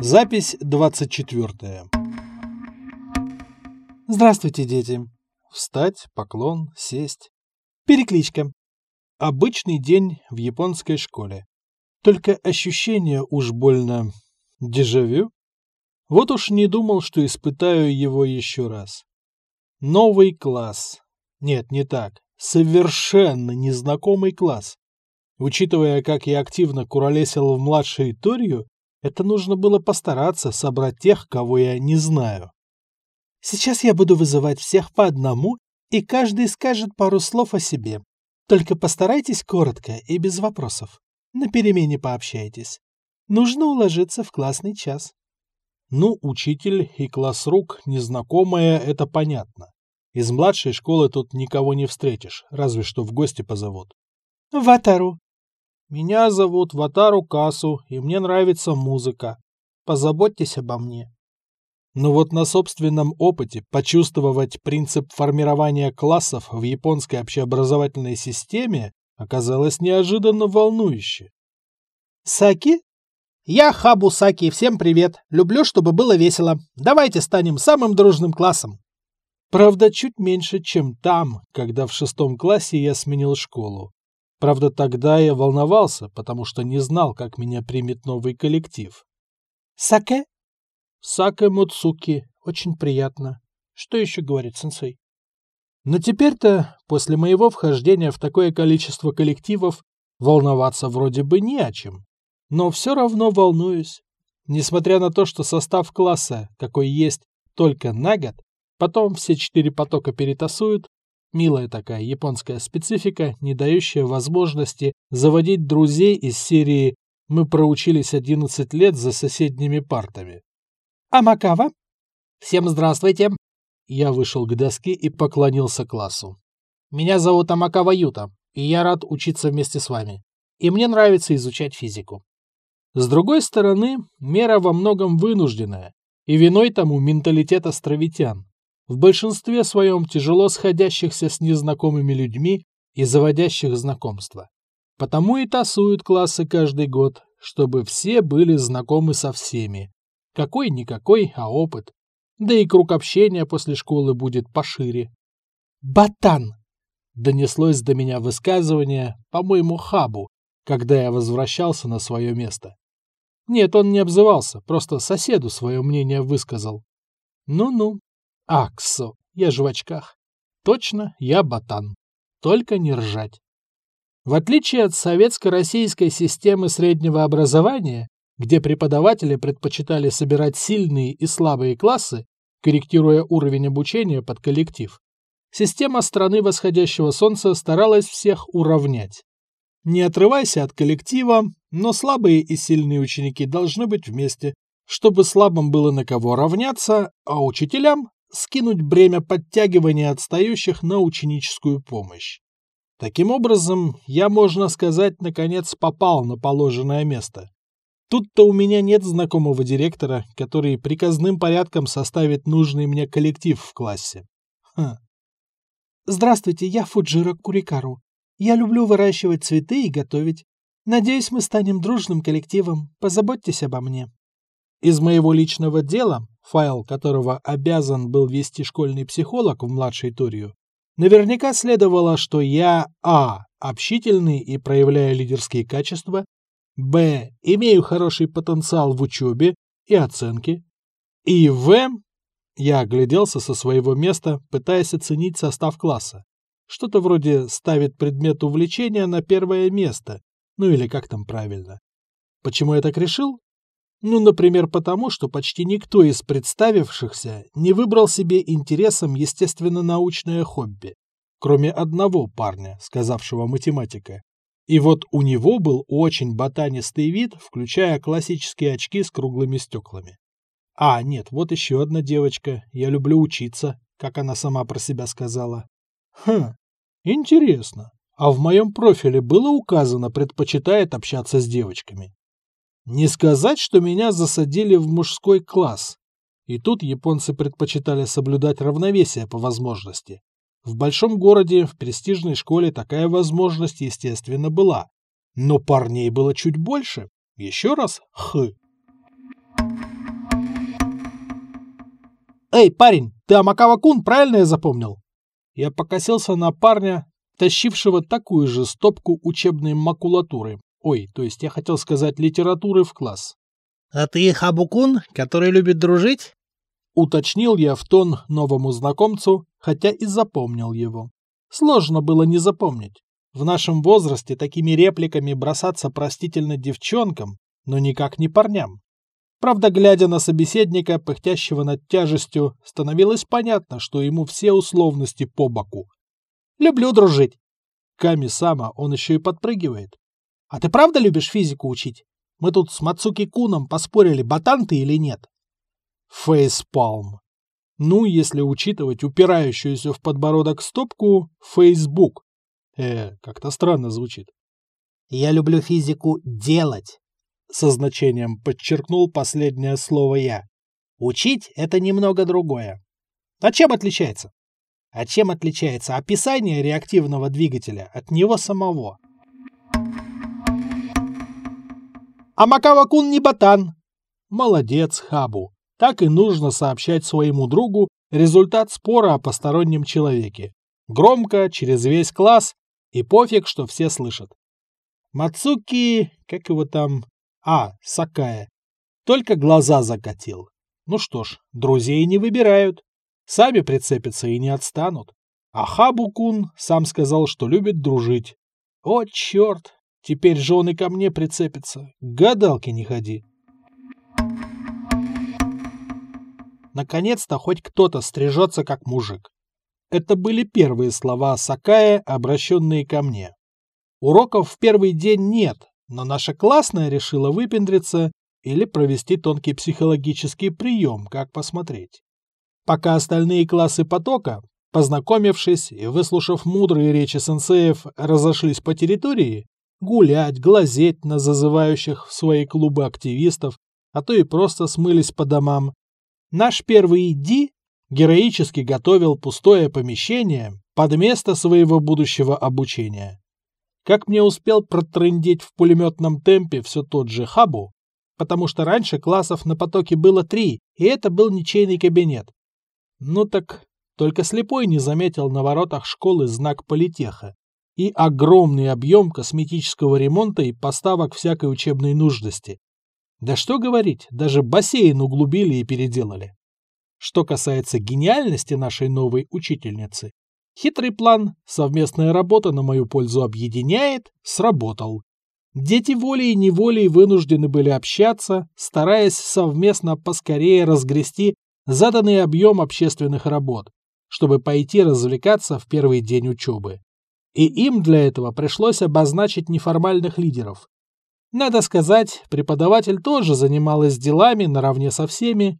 Запись 24. Здравствуйте, дети. Встать, поклон, сесть. Перекличка. Обычный день в японской школе. Только ощущение уж больно... Дежавю? Вот уж не думал, что испытаю его еще раз. Новый класс. Нет, не так. Совершенно незнакомый класс. Учитывая, как я активно куролесил в младшей Торию, это нужно было постараться собрать тех, кого я не знаю. Сейчас я буду вызывать всех по одному, и каждый скажет пару слов о себе. Только постарайтесь коротко и без вопросов. На перемене пообщайтесь. Нужно уложиться в классный час. Ну, учитель и класс рук незнакомое, это понятно. Из младшей школы тут никого не встретишь, разве что в гости позовут. Ватару. Меня зовут Ватару Касу, и мне нравится музыка. Позаботьтесь обо мне. Но вот на собственном опыте почувствовать принцип формирования классов в японской общеобразовательной системе оказалось неожиданно волнующе. Саки? Я Хабу Саки, всем привет. Люблю, чтобы было весело. Давайте станем самым дружным классом. Правда, чуть меньше, чем там, когда в шестом классе я сменил школу. Правда, тогда я волновался, потому что не знал, как меня примет новый коллектив. Саке? Саке Муцуки. Очень приятно. Что еще говорит сенсей? Но теперь-то, после моего вхождения в такое количество коллективов, волноваться вроде бы не о чем. Но все равно волнуюсь. Несмотря на то, что состав класса, какой есть, только на год, потом все четыре потока перетасуют, Милая такая японская специфика, не дающая возможности заводить друзей из серии «Мы проучились 11 лет за соседними партами». Амакава? Всем здравствуйте. Я вышел к доске и поклонился классу. Меня зовут Амакава Юта, и я рад учиться вместе с вами. И мне нравится изучать физику. С другой стороны, мера во многом вынужденная, и виной тому менталитет островитян в большинстве своем тяжело сходящихся с незнакомыми людьми и заводящих знакомства. Потому и тасуют классы каждый год, чтобы все были знакомы со всеми. Какой-никакой, а опыт. Да и круг общения после школы будет пошире. «Ботан!» — донеслось до меня высказывание, по-моему, Хабу, когда я возвращался на свое место. Нет, он не обзывался, просто соседу свое мнение высказал. Ну-ну, Аксо, я же в очках. Точно, я ботан. Только не ржать. В отличие от советско-российской системы среднего образования, где преподаватели предпочитали собирать сильные и слабые классы, корректируя уровень обучения под коллектив, система страны восходящего солнца старалась всех уравнять. Не отрывайся от коллектива, но слабые и сильные ученики должны быть вместе, чтобы слабым было на кого равняться, а учителям скинуть бремя подтягивания отстающих на ученическую помощь. Таким образом, я, можно сказать, наконец попал на положенное место. Тут-то у меня нет знакомого директора, который приказным порядком составит нужный мне коллектив в классе. Ха. Здравствуйте, я Фуджира Курикару. Я люблю выращивать цветы и готовить. Надеюсь, мы станем дружным коллективом. Позаботьтесь обо мне. Из моего личного дела файл которого обязан был вести школьный психолог в младшей Турию, наверняка следовало, что я а. общительный и проявляю лидерские качества, б. имею хороший потенциал в учебе и оценке, и в. я огляделся со своего места, пытаясь оценить состав класса. Что-то вроде ставит предмет увлечения на первое место, ну или как там правильно. Почему я так решил? Ну, например, потому, что почти никто из представившихся не выбрал себе интересом естественно-научное хобби, кроме одного парня, сказавшего математика. И вот у него был очень ботанистый вид, включая классические очки с круглыми стеклами. А, нет, вот еще одна девочка. Я люблю учиться, как она сама про себя сказала. Хм, интересно. А в моем профиле было указано, предпочитает общаться с девочками. Не сказать, что меня засадили в мужской класс. И тут японцы предпочитали соблюдать равновесие по возможности. В большом городе, в престижной школе такая возможность, естественно, была. Но парней было чуть больше. Еще раз «х». Эй, парень, ты Амакава-кун, правильно я запомнил? Я покосился на парня, тащившего такую же стопку учебной макулатуры. Ой, то есть я хотел сказать литературы в класс. «А ты Хабукун, который любит дружить?» Уточнил я в тон новому знакомцу, хотя и запомнил его. Сложно было не запомнить. В нашем возрасте такими репликами бросаться простительно девчонкам, но никак не парням. Правда, глядя на собеседника, пыхтящего над тяжестью, становилось понятно, что ему все условности по боку. «Люблю дружить». Ками-сама он еще и подпрыгивает. «А ты правда любишь физику учить? Мы тут с Мацуки Куном поспорили, ботан ты или нет». Фейспалм. Ну, если учитывать упирающуюся в подбородок стопку, Фейсбук. Э, как-то странно звучит. «Я люблю физику делать», — со значением подчеркнул последнее слово я. «Учить — это немного другое». «А чем отличается?» «А чем отличается описание реактивного двигателя от него самого?» «А Макава-кун не ботан!» «Молодец, Хабу. Так и нужно сообщать своему другу результат спора о постороннем человеке. Громко, через весь класс, и пофиг, что все слышат. Мацуки, как его там... А, Сакая. Только глаза закатил. Ну что ж, друзей не выбирают. Сами прицепятся и не отстанут. А Хабукун сам сказал, что любит дружить. О, черт! Теперь же он и ко мне прицепится. Гадалки не ходи. Наконец-то хоть кто-то стрижется как мужик. Это были первые слова Сакая, обращенные ко мне. Уроков в первый день нет, но наша классная решила выпендриться или провести тонкий психологический прием, как посмотреть. Пока остальные классы потока, познакомившись и выслушав мудрые речи сенсеев, разошлись по территории, гулять, глазеть на зазывающих в свои клубы активистов, а то и просто смылись по домам, наш первый Ди героически готовил пустое помещение под место своего будущего обучения. Как мне успел протрындеть в пулеметном темпе все тот же Хабу, потому что раньше классов на потоке было три, и это был ничейный кабинет. Ну так, только слепой не заметил на воротах школы знак политеха и огромный объем косметического ремонта и поставок всякой учебной нужности. Да что говорить, даже бассейн углубили и переделали. Что касается гениальности нашей новой учительницы, хитрый план, совместная работа на мою пользу объединяет, сработал. Дети волей и неволей вынуждены были общаться, стараясь совместно поскорее разгрести заданный объем общественных работ, чтобы пойти развлекаться в первый день учебы. И им для этого пришлось обозначить неформальных лидеров. Надо сказать, преподаватель тоже занималась делами наравне со всеми,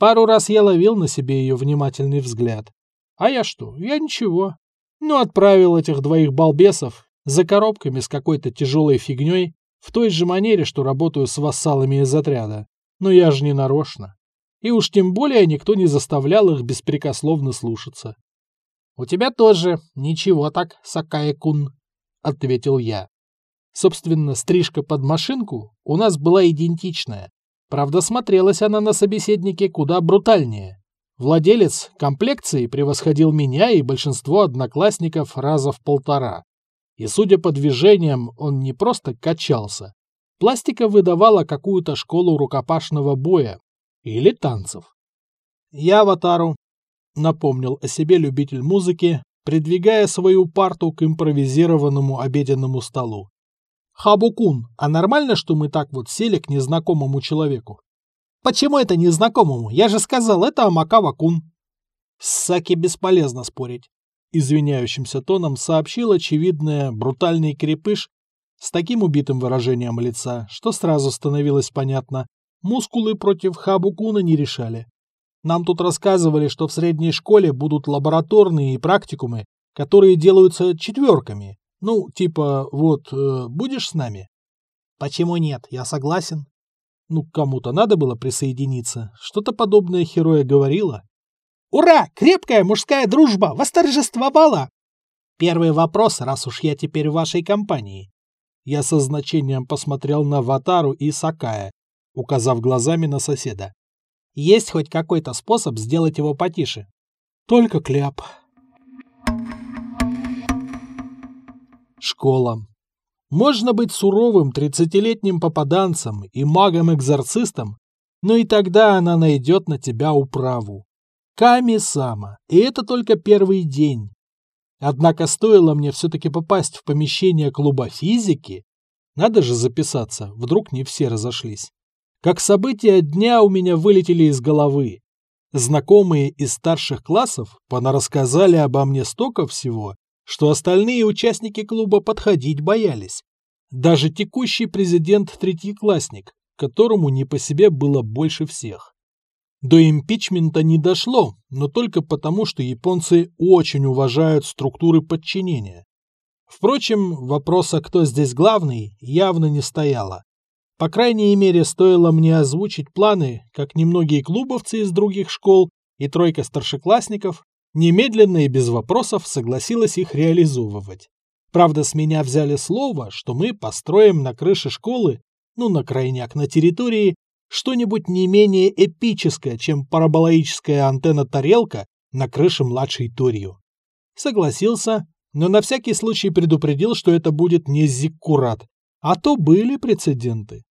Пару раз я ловил на себе ее внимательный взгляд. А я что? Я ничего. Ну, отправил этих двоих балбесов за коробками с какой-то тяжелой фигней в той же манере, что работаю с вассалами из отряда. Но я же не нарочно. И уж тем более никто не заставлял их беспрекословно слушаться. «У тебя тоже ничего так, Сакая-кун», — ответил я. Собственно, стрижка под машинку у нас была идентичная, Правда, смотрелась она на собеседнике куда брутальнее. Владелец комплекции превосходил меня и большинство одноклассников раза в полтора. И, судя по движениям, он не просто качался. Пластика выдавала какую-то школу рукопашного боя или танцев. «Я аватару», — напомнил о себе любитель музыки, придвигая свою парту к импровизированному обеденному столу. Хабукун, а нормально, что мы так вот сели к незнакомому человеку? Почему это незнакомому? Я же сказал, это Амакава-кун. С Саки бесполезно спорить. Извиняющимся тоном сообщил очевидное брутальный крепыш с таким убитым выражением лица, что сразу становилось понятно. Мускулы против Хабукуна не решали. Нам тут рассказывали, что в средней школе будут лабораторные и практикумы, которые делаются четверками, ну, типа, вот, э, будешь с нами? Почему нет? Я согласен. Ну, кому-то надо было присоединиться. Что-то подобное Хероя говорила. Ура! Крепкая мужская дружба восторжествовала! Первый вопрос, раз уж я теперь в вашей компании. Я со значением посмотрел на Ватару и Сакая, указав глазами на соседа. Есть хоть какой-то способ сделать его потише? Только кляп. Школа. Можно быть суровым тридцатилетним попаданцем и магом-экзорцистом, но и тогда она найдет на тебя управу. Ками-сама, и это только первый день. Однако стоило мне все-таки попасть в помещение клуба физики, надо же записаться, вдруг не все разошлись. Как события дня у меня вылетели из головы. Знакомые из старших классов понарассказали обо мне столько всего, что остальные участники клуба подходить боялись. Даже текущий президент-третьеклассник, которому не по себе было больше всех. До импичмента не дошло, но только потому, что японцы очень уважают структуры подчинения. Впрочем, вопроса, кто здесь главный, явно не стояло. По крайней мере, стоило мне озвучить планы, как немногие клубовцы из других школ и тройка старшеклассников немедленно и без вопросов согласилась их реализовывать. Правда, с меня взяли слово, что мы построим на крыше школы, ну, на крайняк на территории, что-нибудь не менее эпическое, чем параболоическая антенна-тарелка на крыше младшей Торью. Согласился, но на всякий случай предупредил, что это будет не зиккурат, а то были прецеденты.